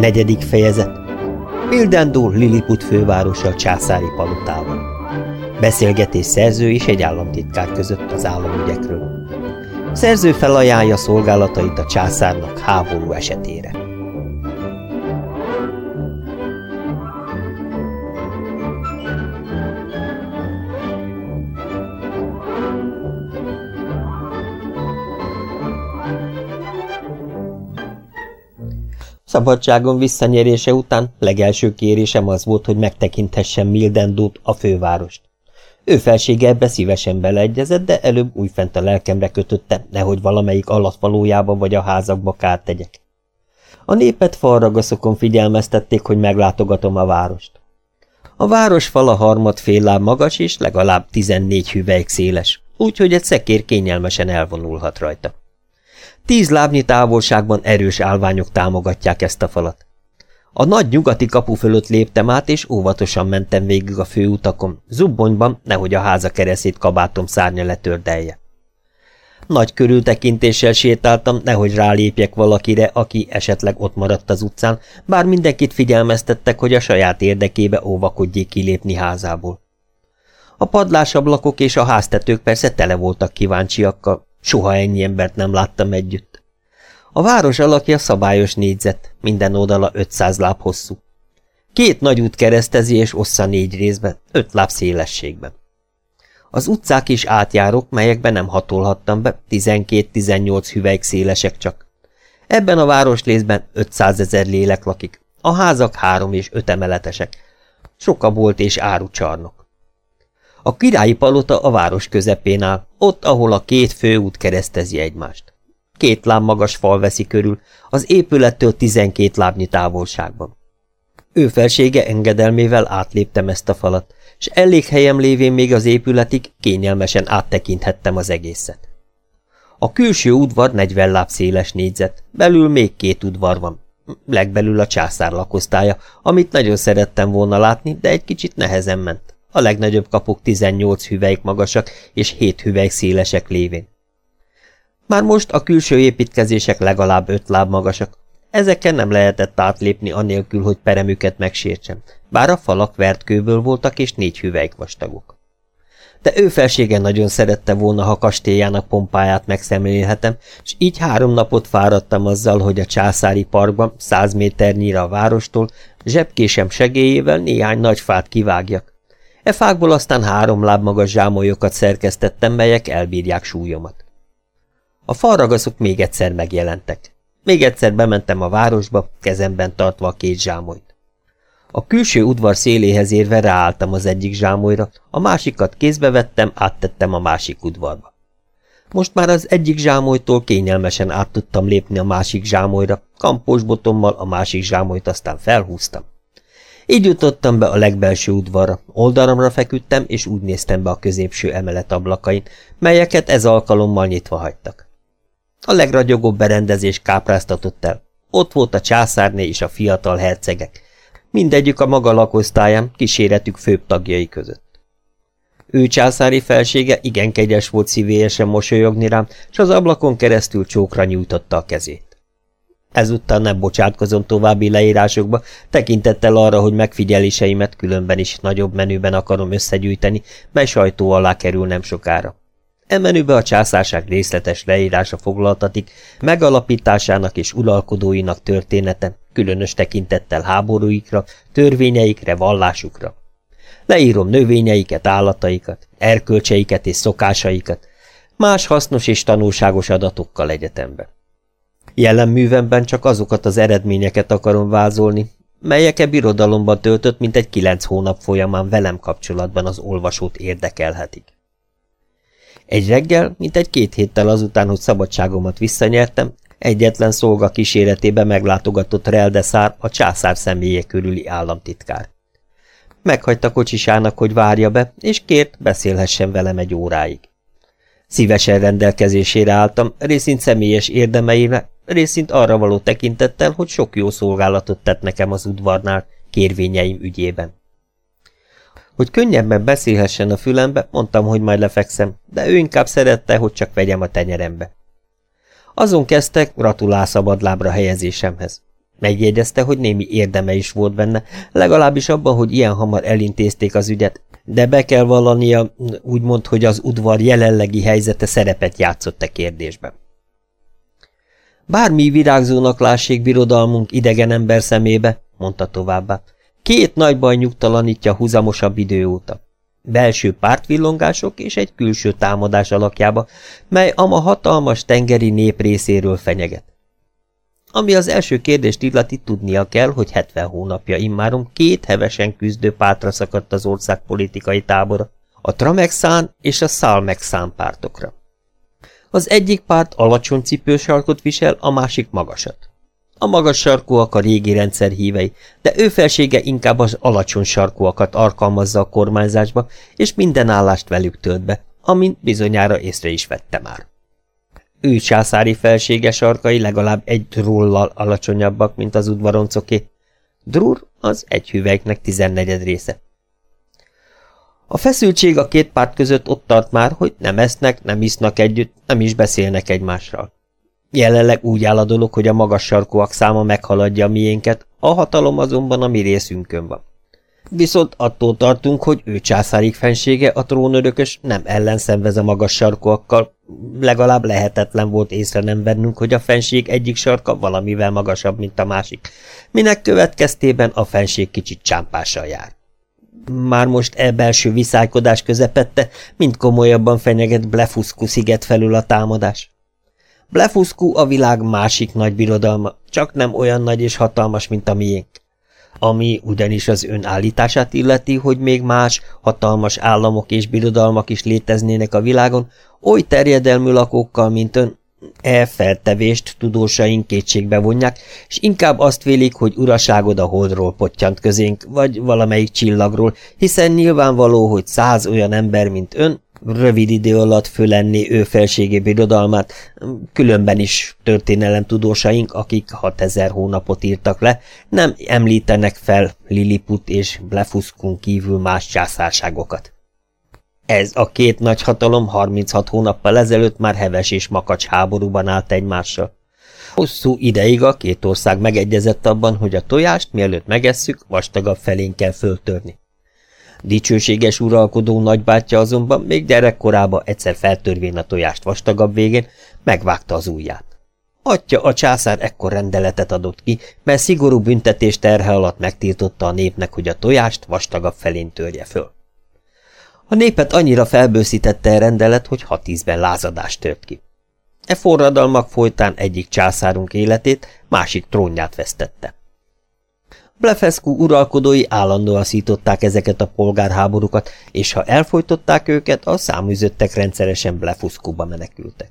Negyedik fejezet Mildendor Lilliput fővárosa a császári palotával. Beszélgetés szerző és egy államtitkár között az államügyekről. Szerző felajánlja szolgálatait a császárnak háború esetére. Szabadságon visszanyerése után legelső kérésem az volt, hogy megtekinthessen Mildendót, a fővárost. Ő felsége ebbe szívesen beleegyezett, de előbb újfent a lelkemre kötötte, nehogy valamelyik alatvalójába vagy a házakba kárt tegyek. A népet falragaszokon figyelmeztették, hogy meglátogatom a várost. A város fala harmad fél láb magas és legalább tizennégy hüvelyk széles, úgyhogy egy szekér kényelmesen elvonulhat rajta. Tíz lábnyi távolságban erős állványok támogatják ezt a falat. A nagy nyugati kapu fölött léptem át, és óvatosan mentem végig a főutakon, zubbonyban, nehogy a háza kereszét kabátom szárnya letördelje. Nagy körültekintéssel sétáltam, nehogy rálépjek valakire, aki esetleg ott maradt az utcán, bár mindenkit figyelmeztettek, hogy a saját érdekébe óvakodjék kilépni házából. A padlásablakok és a háztetők persze tele voltak kíváncsiakkal, Soha ennyi embert nem láttam együtt. A város alakja szabályos négyzet, minden oldala 500 láb hosszú. Két nagy út keresztezi és ossza négy részben, öt láb szélességben. Az utcák is átjárok, melyekben nem hatolhattam be, 12-18 hüvelyk szélesek csak. Ebben a városlészben 500 ezer lélek lakik, a házak három és öt emeletesek. Soka volt és árucsarnok. A királyi palota a város közepén áll, ott, ahol a két főút keresztezi egymást. Két láb magas fal veszi körül, az épülettől tizenkét lábnyi távolságban. Ő felsége engedelmével átléptem ezt a falat, és elég helyem lévén még az épületig kényelmesen áttekinthettem az egészet. A külső udvar 40 láb széles négyzet, belül még két udvar van, legbelül a császár lakosztálya, amit nagyon szerettem volna látni, de egy kicsit nehezen ment a legnagyobb kapuk 18 hüvelyk magasak és 7 hüvelyk szélesek lévén. Már most a külső építkezések legalább 5 láb magasak, ezeken nem lehetett átlépni anélkül, hogy peremüket megsértsem, bár a falak vertkőből voltak és négy hüvelyk vastagok. De ő felsége nagyon szerette volna, ha kastélyának pompáját megszemlélhetem, és így három napot fáradtam azzal, hogy a császári parkban, száz méternyire a várostól, zsebkésem segélyével néhány nagy fát kivágjak, E fákból aztán három láb magas zsámolyokat szerkesztettem, melyek elbírják súlyomat. A falragaszok még egyszer megjelentek. Még egyszer bementem a városba, kezemben tartva a két zsámolyt. A külső udvar széléhez érve ráálltam az egyik zsámolyra, a másikat kézbe vettem, áttettem a másik udvarba. Most már az egyik zsámolytól kényelmesen át tudtam lépni a másik zsámolyra, kampós botommal a másik zsámolyt aztán felhúztam. Így jutottam be a legbelső udvarra, oldalomra feküdtem, és úgy néztem be a középső emelet ablakain, melyeket ez alkalommal nyitva hagytak. A legragyogóbb berendezés kápráztatott el. Ott volt a császárné és a fiatal hercegek. Mindegyük a maga lakosztályán, kíséretük főbb tagjai között. Ő császári felsége igen kegyes volt szívélyesen mosolyogni rám, és az ablakon keresztül csókra nyújtotta a kezét. Ezúttal nem bocsátkozom további leírásokba, tekintettel arra, hogy megfigyeléseimet különben is nagyobb menüben akarom összegyűjteni, mely sajtó alá kerül nem sokára. E menübe a császárság részletes leírása foglaltatik, megalapításának és uralkodóinak története, különös tekintettel háborúikra, törvényeikre, vallásukra. Leírom növényeiket, állataikat, erkölcseiket és szokásaikat, más hasznos és tanulságos adatokkal egyetemben. Jelen művemben csak azokat az eredményeket akarom vázolni, melyek e birodalomban töltött, mint egy kilenc hónap folyamán velem kapcsolatban az olvasót érdekelhetik. Egy reggel, mint egy két héttel azután, hogy szabadságomat visszanyertem, egyetlen szolga kíséretében meglátogatott Reldeszár, a császár személye körüli államtitkár. Meghagyta kocsisának, hogy várja be, és kért, beszélhessen velem egy óráig. Szívesen rendelkezésére álltam, részint személyes érdemeire, részint arra való tekintettel, hogy sok jó szolgálatot tett nekem az udvarnál, kérvényeim ügyében. Hogy könnyebben beszélhessen a fülembe, mondtam, hogy majd lefekszem, de ő inkább szerette, hogy csak vegyem a tenyerembe. Azon kezdtek, gratulál szabadlábra helyezésemhez. Megjegyezte, hogy némi érdeme is volt benne, legalábbis abban, hogy ilyen hamar elintézték az ügyet, de be kell vallania, úgymond, hogy az udvar jelenlegi helyzete szerepet játszott a kérdésben. Bármi virágzónak lássék birodalmunk idegen ember szemébe, mondta továbbá. Két nagy baj nyugtalanítja húzamosabb idő óta. Belső pártvillongások és egy külső támadás alakjába, mely ama hatalmas tengeri nép részéről fenyeget. Ami az első kérdést illeti, tudnia kell, hogy 70 hónapja immáron két hevesen küzdő pátra szakadt az ország politikai tábora, a Tramexán és a Szalmexán pártokra. Az egyik párt alacsony cipősarkot visel, a másik magasat. A magas sarkúak a régi rendszer hívei, de ő felsége inkább az alacsony sarkúakat alkalmazza a kormányzásba, és minden állást velük tölt be, amint bizonyára észre is vette már. Ő császári felsége sarkai legalább egy drullal alacsonyabbak, mint az udvaroncoké. Drur az egy hüvelyknek tizennegyed része. A feszültség a két párt között ott tart már, hogy nem esznek, nem isznak együtt, nem is beszélnek egymással. Jelenleg úgy áll a dolog, hogy a magas sarkúak száma meghaladja a miénket, a hatalom azonban a mi részünkön van. Viszont attól tartunk, hogy ő császárik fensége, a trónörökös nem ellenszenvez a magas sarkúakkal, legalább lehetetlen volt észre nem vennünk, hogy a fenség egyik sarka valamivel magasabb, mint a másik, minek következtében a fenség kicsit csámpással jár. Már most e belső viszálykodás közepette, mint komolyabban fenyeget Blefuszku sziget felül a támadás. Blefuszku a világ másik nagy birodalma, csak nem olyan nagy és hatalmas, mint a miénk. Ami ugyanis az ön állítását illeti, hogy még más, hatalmas államok és birodalmak is léteznének a világon, oly terjedelmű lakókkal, mint ön, E feltevést tudósaink kétségbe vonják, és inkább azt vélik, hogy uraságod a holdról pottyant közénk, vagy valamelyik csillagról, hiszen nyilvánvaló, hogy száz olyan ember, mint ön, rövid idő alatt fölenni ő felségé birodalmát, különben is történelem tudósaink, akik 6000 hónapot írtak le, nem említenek fel Liliput és Blefuskun kívül más császárságokat. Ez a két nagy hatalom 36 hónappal ezelőtt már heves és makacs háborúban állt egymással. Hosszú ideig a két ország megegyezett abban, hogy a tojást, mielőtt megesszük, vastagabb felén kell föltörni. Dicsőséges uralkodó nagybátyja azonban még gyerekkorába egyszer feltörvén a tojást vastagabb végén, megvágta az ujját. Atya a császár ekkor rendeletet adott ki, mert szigorú büntetés terhe alatt megtiltotta a népnek, hogy a tojást vastagabb felén törje föl. A népet annyira felbőszítette a rendelet, hogy hat ízben lázadást tört ki. E forradalmak folytán egyik császárunk életét, másik trónját vesztette. Blefescu uralkodói állandóan szították ezeket a polgárháborúkat, és ha elfolytották őket, a száműzöttek rendszeresen Blefuscuba menekültek.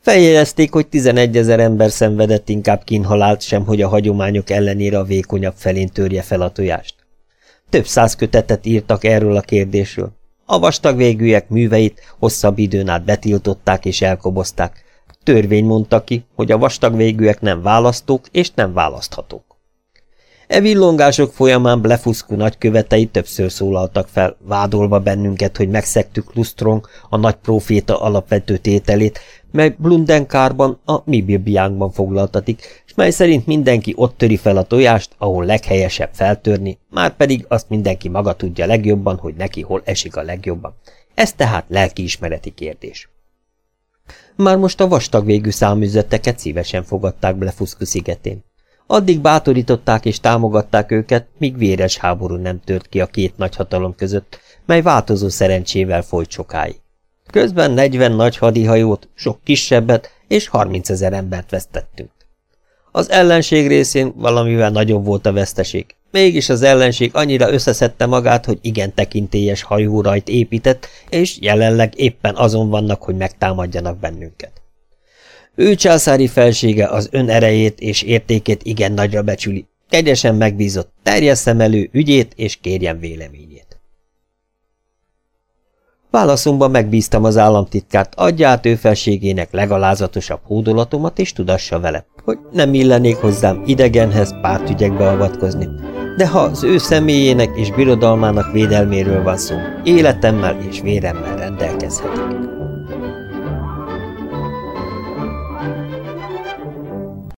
Feljegyezték, hogy 11 ezer ember szenvedett inkább kínhalált sem, hogy a hagyományok ellenére a vékonyabb felén törje fel a tojást. Több száz kötetet írtak erről a kérdésről. A vastag végűek műveit hosszabb időn át betiltották és elkobozták. Törvény mondta ki, hogy a vastag végűek nem választók és nem választhatók. E villongások folyamán Blefuszku nagykövetei többször szólaltak fel, vádolva bennünket, hogy megszektük Lustrong, a nagy proféta alapvető tételét, mely Blundenkárban, a mi bibliánkban foglaltatik, és mely szerint mindenki ott töri fel a tojást, ahol leghelyesebb feltörni, már pedig azt mindenki maga tudja legjobban, hogy neki hol esik a legjobban. Ez tehát lelkiismereti kérdés. Már most a vastag végű száműzeteket szívesen fogadták Blefuszku szigetén. Addig bátorították és támogatták őket, míg véres háború nem tört ki a két nagyhatalom között, mely változó szerencsével folyt sokáig. Közben 40 nagy hadihajót, sok kisebbet és 30 ezer embert vesztettünk. Az ellenség részén valamivel nagyobb volt a veszteség. Mégis az ellenség annyira összeszedte magát, hogy igen tekintélyes hajórajt épített, és jelenleg éppen azon vannak, hogy megtámadjanak bennünket. Ő császári felsége az ön erejét és értékét igen nagyra becsüli, kegyesen megbízott, terjesszem elő ügyét és kérjem véleményét. Válaszomban megbíztam az államtitkárt, adja át ő felségének legalázatosabb hódolatomat, és tudassa vele, hogy nem illenék hozzám idegenhez pártügyekbe avatkozni, de ha az ő személyének és birodalmának védelméről van szó, életemmel és véremmel rendelkezhetek.